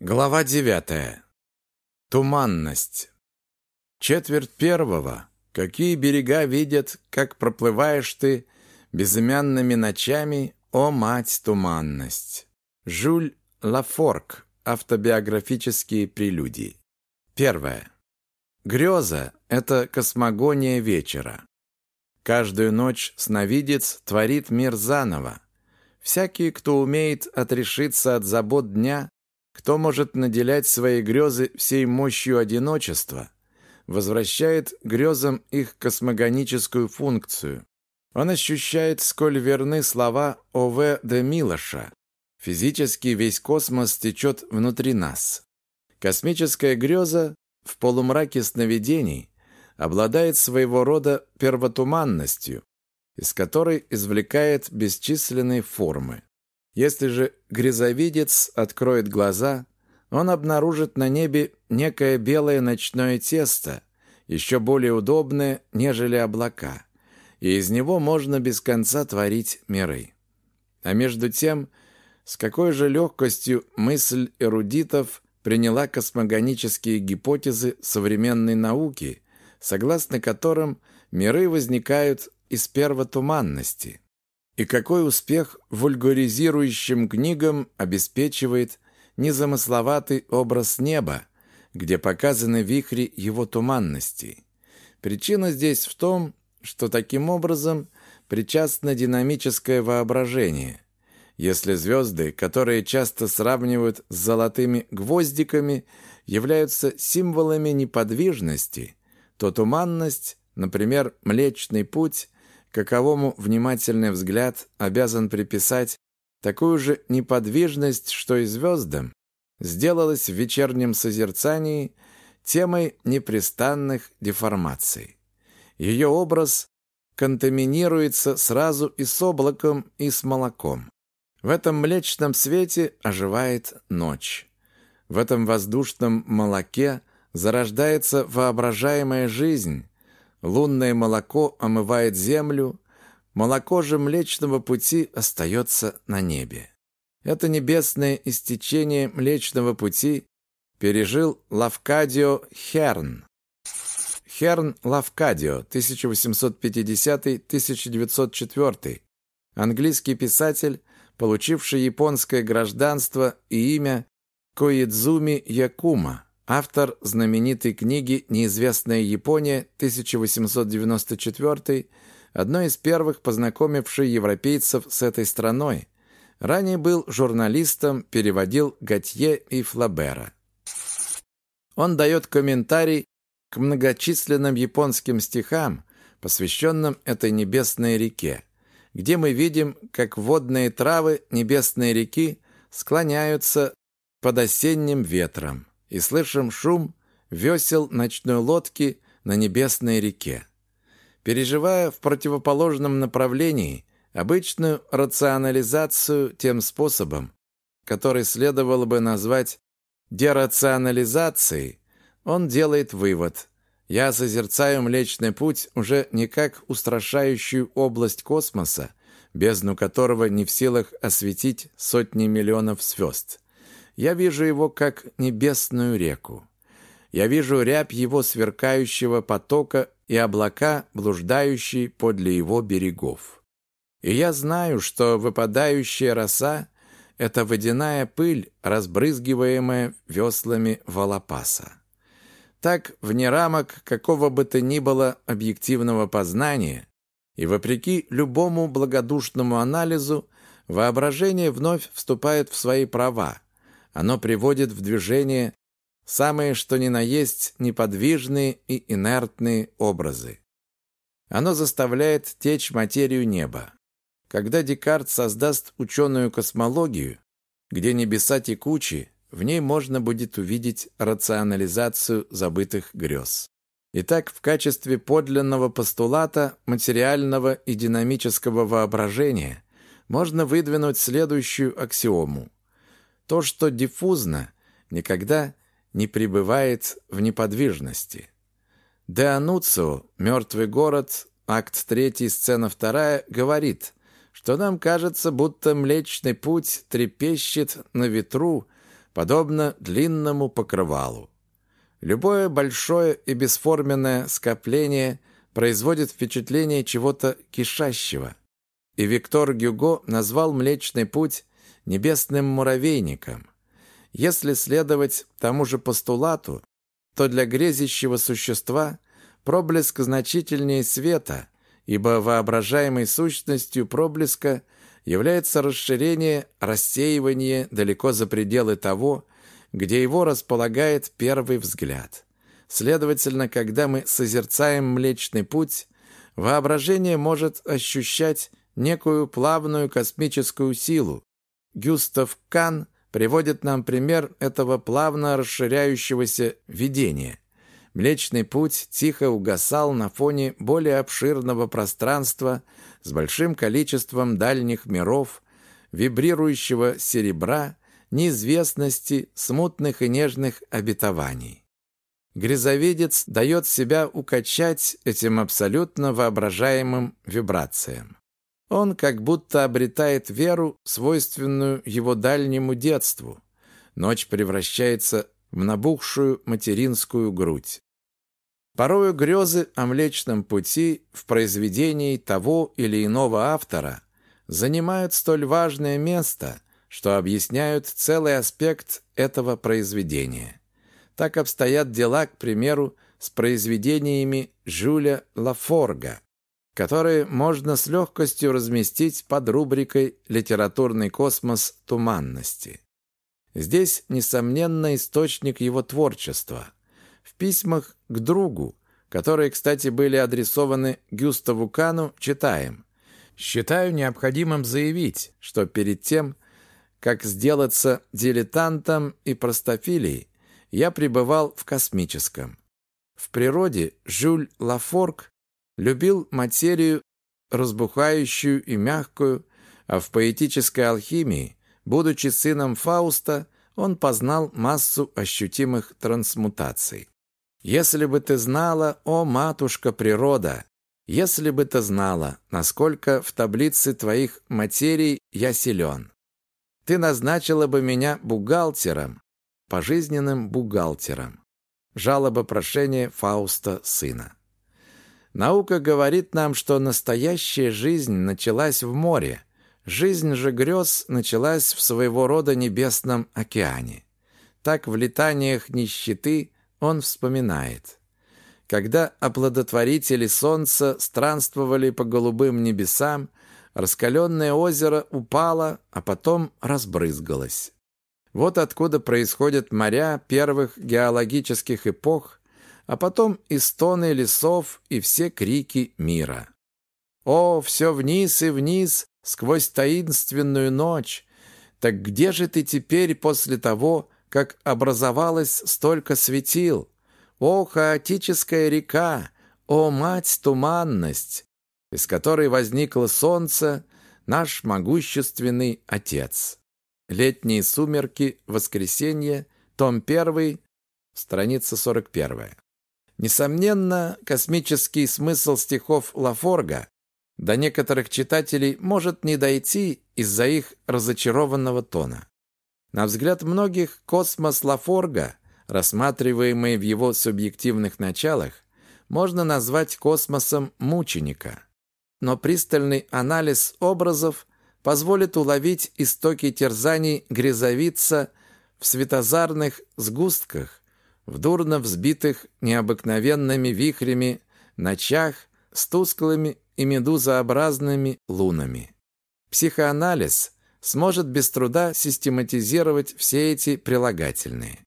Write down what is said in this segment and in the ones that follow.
Глава девятая. Туманность. Четверть первого. Какие берега видят, как проплываешь ты безымянными ночами, о мать туманность. Жюль Лафорг. Автобиографические прелюдии. Первое. Греза — это космогония вечера. Каждую ночь сновидец творит мир заново. Всякий, кто умеет отрешиться от забот дня, кто может наделять свои грезы всей мощью одиночества, возвращает грезам их космогоническую функцию. Он ощущает, сколь верны слова О.В. де Милоша. Физически весь космос течет внутри нас. Космическая греза в полумраке сновидений обладает своего рода первотуманностью, из которой извлекает бесчисленные формы. Если же грязовидец откроет глаза, он обнаружит на небе некое белое ночное тесто, еще более удобное, нежели облака, и из него можно без конца творить миры. А между тем, с какой же легкостью мысль эрудитов приняла космогонические гипотезы современной науки, согласно которым миры возникают из первотуманности – и какой успех вульгаризирующим книгам обеспечивает незамысловатый образ неба, где показаны вихри его туманности. Причина здесь в том, что таким образом причастно динамическое воображение. Если звезды, которые часто сравнивают с золотыми гвоздиками, являются символами неподвижности, то туманность, например, Млечный Путь, каковому внимательный взгляд обязан приписать такую же неподвижность, что и звездам, сделалась в вечернем созерцании темой непрестанных деформаций. Ее образ контаминируется сразу и с облаком, и с молоком. В этом млечном свете оживает ночь. В этом воздушном молоке зарождается воображаемая жизнь, Лунное молоко омывает землю, молоко же Млечного Пути остается на небе. Это небесное истечение Млечного Пути пережил Лавкадио Херн. Херн Лавкадио, 1850-1904, английский писатель, получивший японское гражданство и имя Коидзуми Якума, Автор знаменитой книги «Неизвестная Япония» 1894, одной из первых познакомившей европейцев с этой страной. Ранее был журналистом, переводил Готье и Флабера. Он дает комментарий к многочисленным японским стихам, посвященным этой небесной реке, где мы видим, как водные травы небесной реки склоняются под осенним ветром и слышим шум весел ночной лодки на небесной реке. Переживая в противоположном направлении обычную рационализацию тем способом, который следовало бы назвать дерационализацией, он делает вывод. Я созерцаю Млечный Путь уже не как устрашающую область космоса, бездну которого не в силах осветить сотни миллионов звезд. Я вижу его как небесную реку. Я вижу рябь его сверкающего потока и облака, блуждающие подле его берегов. И я знаю, что выпадающая роса — это водяная пыль, разбрызгиваемая веслами волопаса. Так, вне рамок какого бы то ни было объективного познания, и вопреки любому благодушному анализу, воображение вновь вступает в свои права, оно приводит в движение самые что ни на есть неподвижные и инертные образы. Оно заставляет течь материю неба. Когда Декарт создаст ученую космологию, где небеса текучи, в ней можно будет увидеть рационализацию забытых грез. Итак, в качестве подлинного постулата материального и динамического воображения можно выдвинуть следующую аксиому. То, что диффузно, никогда не пребывает в неподвижности. Де Ануцио, «Мертвый город», акт 3, сцена 2, говорит, что нам кажется, будто Млечный Путь трепещет на ветру, подобно длинному покрывалу. Любое большое и бесформенное скопление производит впечатление чего-то кишащего. И Виктор Гюго назвал Млечный Путь небесным муравейником. Если следовать тому же постулату, то для грезящего существа проблеск значительнее света, ибо воображаемой сущностью проблеска является расширение, рассеивание далеко за пределы того, где его располагает первый взгляд. Следовательно, когда мы созерцаем Млечный Путь, воображение может ощущать некую плавную космическую силу. Гюстав Кан приводит нам пример этого плавно расширяющегося видения. Млечный Путь тихо угасал на фоне более обширного пространства с большим количеством дальних миров, вибрирующего серебра, неизвестности, смутных и нежных обетований. Грязовидец дает себя укачать этим абсолютно воображаемым вибрациям. Он как будто обретает веру, свойственную его дальнему детству. Ночь превращается в набухшую материнскую грудь. Порою грезы о Млечном Пути в произведении того или иного автора занимают столь важное место, что объясняют целый аспект этого произведения. Так обстоят дела, к примеру, с произведениями Жюля Лафорга, которые можно с легкостью разместить под рубрикой «Литературный космос туманности». Здесь, несомненно, источник его творчества. В письмах к другу, которые, кстати, были адресованы Гюставу Кану, читаем «Считаю необходимым заявить, что перед тем, как сделаться дилетантом и простофилией, я пребывал в космическом. В природе Жюль Лафорг любил материю разбухающую и мягкую, а в поэтической алхимии, будучи сыном Фауста, он познал массу ощутимых трансмутаций. «Если бы ты знала, о, матушка природа, если бы ты знала, насколько в таблице твоих материй я силен, ты назначила бы меня бухгалтером, пожизненным бухгалтером. Жалоба прошения Фауста сына. Наука говорит нам, что настоящая жизнь началась в море. Жизнь же грез началась в своего рода небесном океане. Так в летаниях нищеты он вспоминает. Когда оплодотворители солнца странствовали по голубым небесам, раскаленное озеро упало, а потом разбрызгалось. Вот откуда происходят моря первых геологических эпох, а потом и стоны лесов и все крики мира. О, все вниз и вниз, сквозь таинственную ночь! Так где же ты теперь после того, как образовалось столько светил? О, хаотическая река! О, мать-туманность, из которой возникло солнце, наш могущественный Отец! Летние сумерки, воскресенье, том 1, страница 41. Несомненно, космический смысл стихов Лафорга до некоторых читателей может не дойти из-за их разочарованного тона. На взгляд многих, космос Лафорга, рассматриваемый в его субъективных началах, можно назвать космосом мученика. Но пристальный анализ образов позволит уловить истоки терзаний грязовица в светозарных сгустках, в дурно взбитых необыкновенными вихрями ночах с тусклыми и медузообразными лунами. Психоанализ сможет без труда систематизировать все эти прилагательные.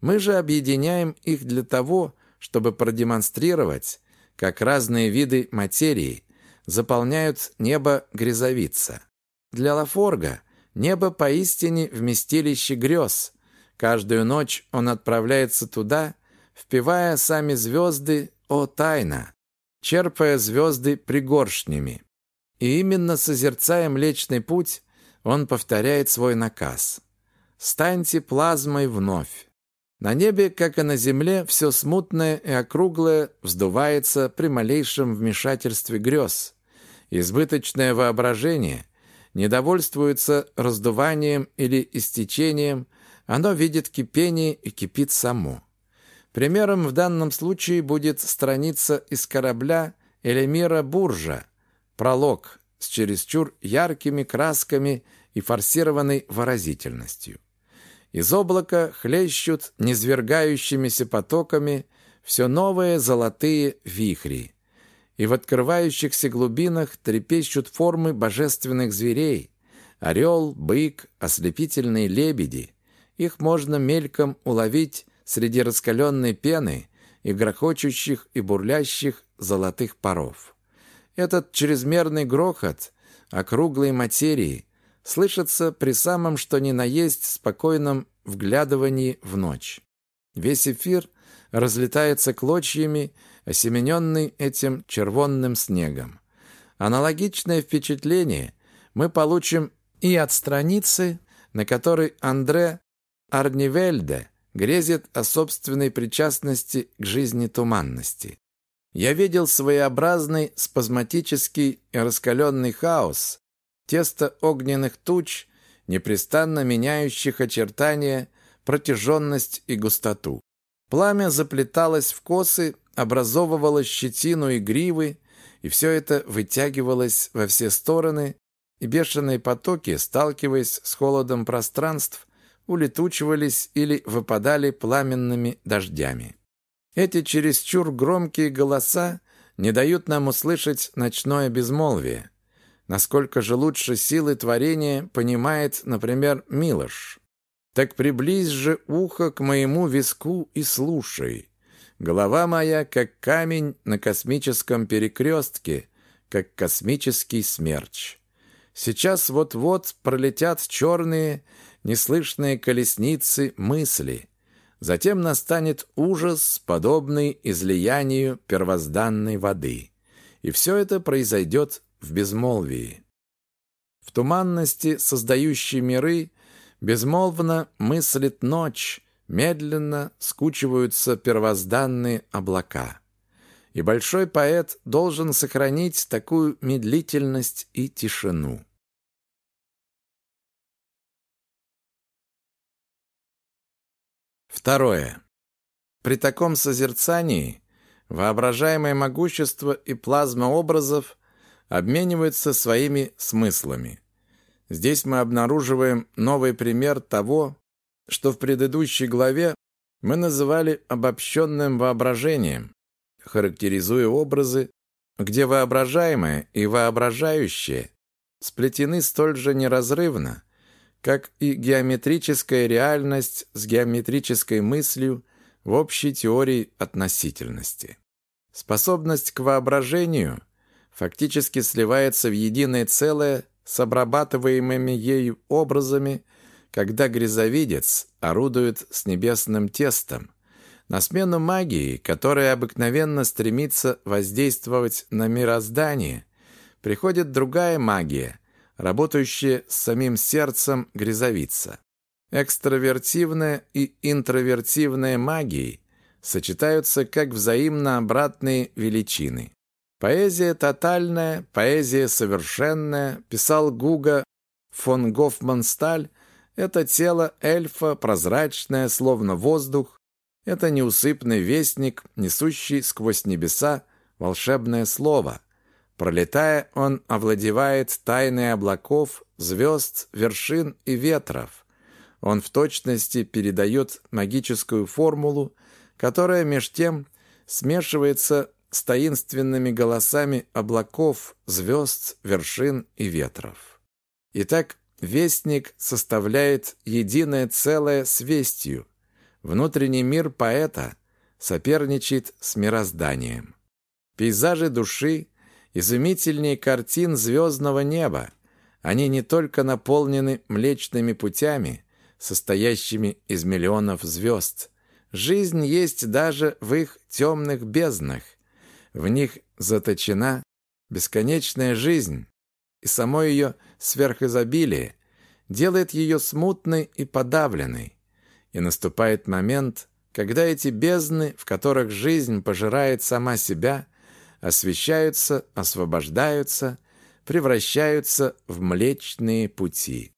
Мы же объединяем их для того, чтобы продемонстрировать, как разные виды материи заполняют небо грязовица. Для Лафорга небо поистине вместилище грез. Каждую ночь он отправляется туда, впивая сами звезды «О, тайна!», черпая звезды пригоршнями. И именно созерцая Млечный Путь, он повторяет свой наказ. «Станьте плазмой вновь». На небе, как и на земле, все смутное и округлое вздувается при малейшем вмешательстве грез. Избыточное воображение – недовольствуются раздуванием или истечением, Оно видит кипение и кипит само. Примером в данном случае будет страница из корабля Элемира Буржа, пролог с чересчур яркими красками и форсированной выразительностью. Из облака хлещут низвергающимися потоками все новые золотые вихри, и в открывающихся глубинах трепещут формы божественных зверей, орел, бык, ослепительные лебеди. Их можно мельком уловить среди раскаленной пены и грохочущих и бурлящих золотых паров. Этот чрезмерный грохот округлой материи слышится при самом что ни на есть спокойном вглядывании в ночь. Весь эфир разлетается клочьями, осемененный этим червонным снегом. Аналогичное впечатление мы получим и от страницы, на которой Андре Арнивельде грезит о собственной причастности к жизни туманности. Я видел своеобразный спазматический и раскаленный хаос, тесто огненных туч, непрестанно меняющих очертания, протяженность и густоту. Пламя заплеталось в косы, образовывало щетину и гривы, и все это вытягивалось во все стороны, и бешеные потоки, сталкиваясь с холодом пространств, улетучивались или выпадали пламенными дождями. Эти чересчур громкие голоса не дают нам услышать ночное безмолвие. Насколько же лучше силы творения понимает, например, Милош. Так приблизь же ухо к моему виску и слушай. Голова моя, как камень на космическом перекрестке, как космический смерч. Сейчас вот-вот пролетят черные, неслышные колесницы мысли. Затем настанет ужас, подобный излиянию первозданной воды. И все это произойдет в безмолвии. В туманности, создающей миры, безмолвно мыслит ночь, медленно скучиваются первозданные облака. И большой поэт должен сохранить такую медлительность и тишину. Второе. При таком созерцании воображаемое могущество и плазма образов обмениваются своими смыслами. Здесь мы обнаруживаем новый пример того, что в предыдущей главе мы называли обобщенным воображением, характеризуя образы, где воображаемое и воображающее сплетены столь же неразрывно, как и геометрическая реальность с геометрической мыслью в общей теории относительности. Способность к воображению фактически сливается в единое целое с обрабатываемыми ею образами, когда грязовидец орудует с небесным тестом. На смену магии, которая обыкновенно стремится воздействовать на мироздание, приходит другая магия – работающие с самим сердцем грязовица. Экстравертивная и интровертивная магии сочетаются как взаимно обратные величины. Поэзия тотальная, поэзия совершенная, писал Гуга фон Гофмансталь, это тело эльфа, прозрачное, словно воздух, это неусыпный вестник, несущий сквозь небеса волшебное слово – Пролетая, он овладевает тайной облаков, звезд, вершин и ветров. Он в точности передает магическую формулу, которая меж тем смешивается с таинственными голосами облаков, звезд, вершин и ветров. Итак, вестник составляет единое целое с вестью. Внутренний мир поэта соперничает с мирозданием. Пейзажи души изумительнее картин звездного неба. Они не только наполнены Млечными путями, состоящими из миллионов звезд. Жизнь есть даже в их темных безднах. В них заточена бесконечная жизнь, и само ее сверхизобилие делает ее смутной и подавленной. И наступает момент, когда эти бездны, в которых жизнь пожирает сама себя, освещаются, освобождаются, превращаются в млечные пути.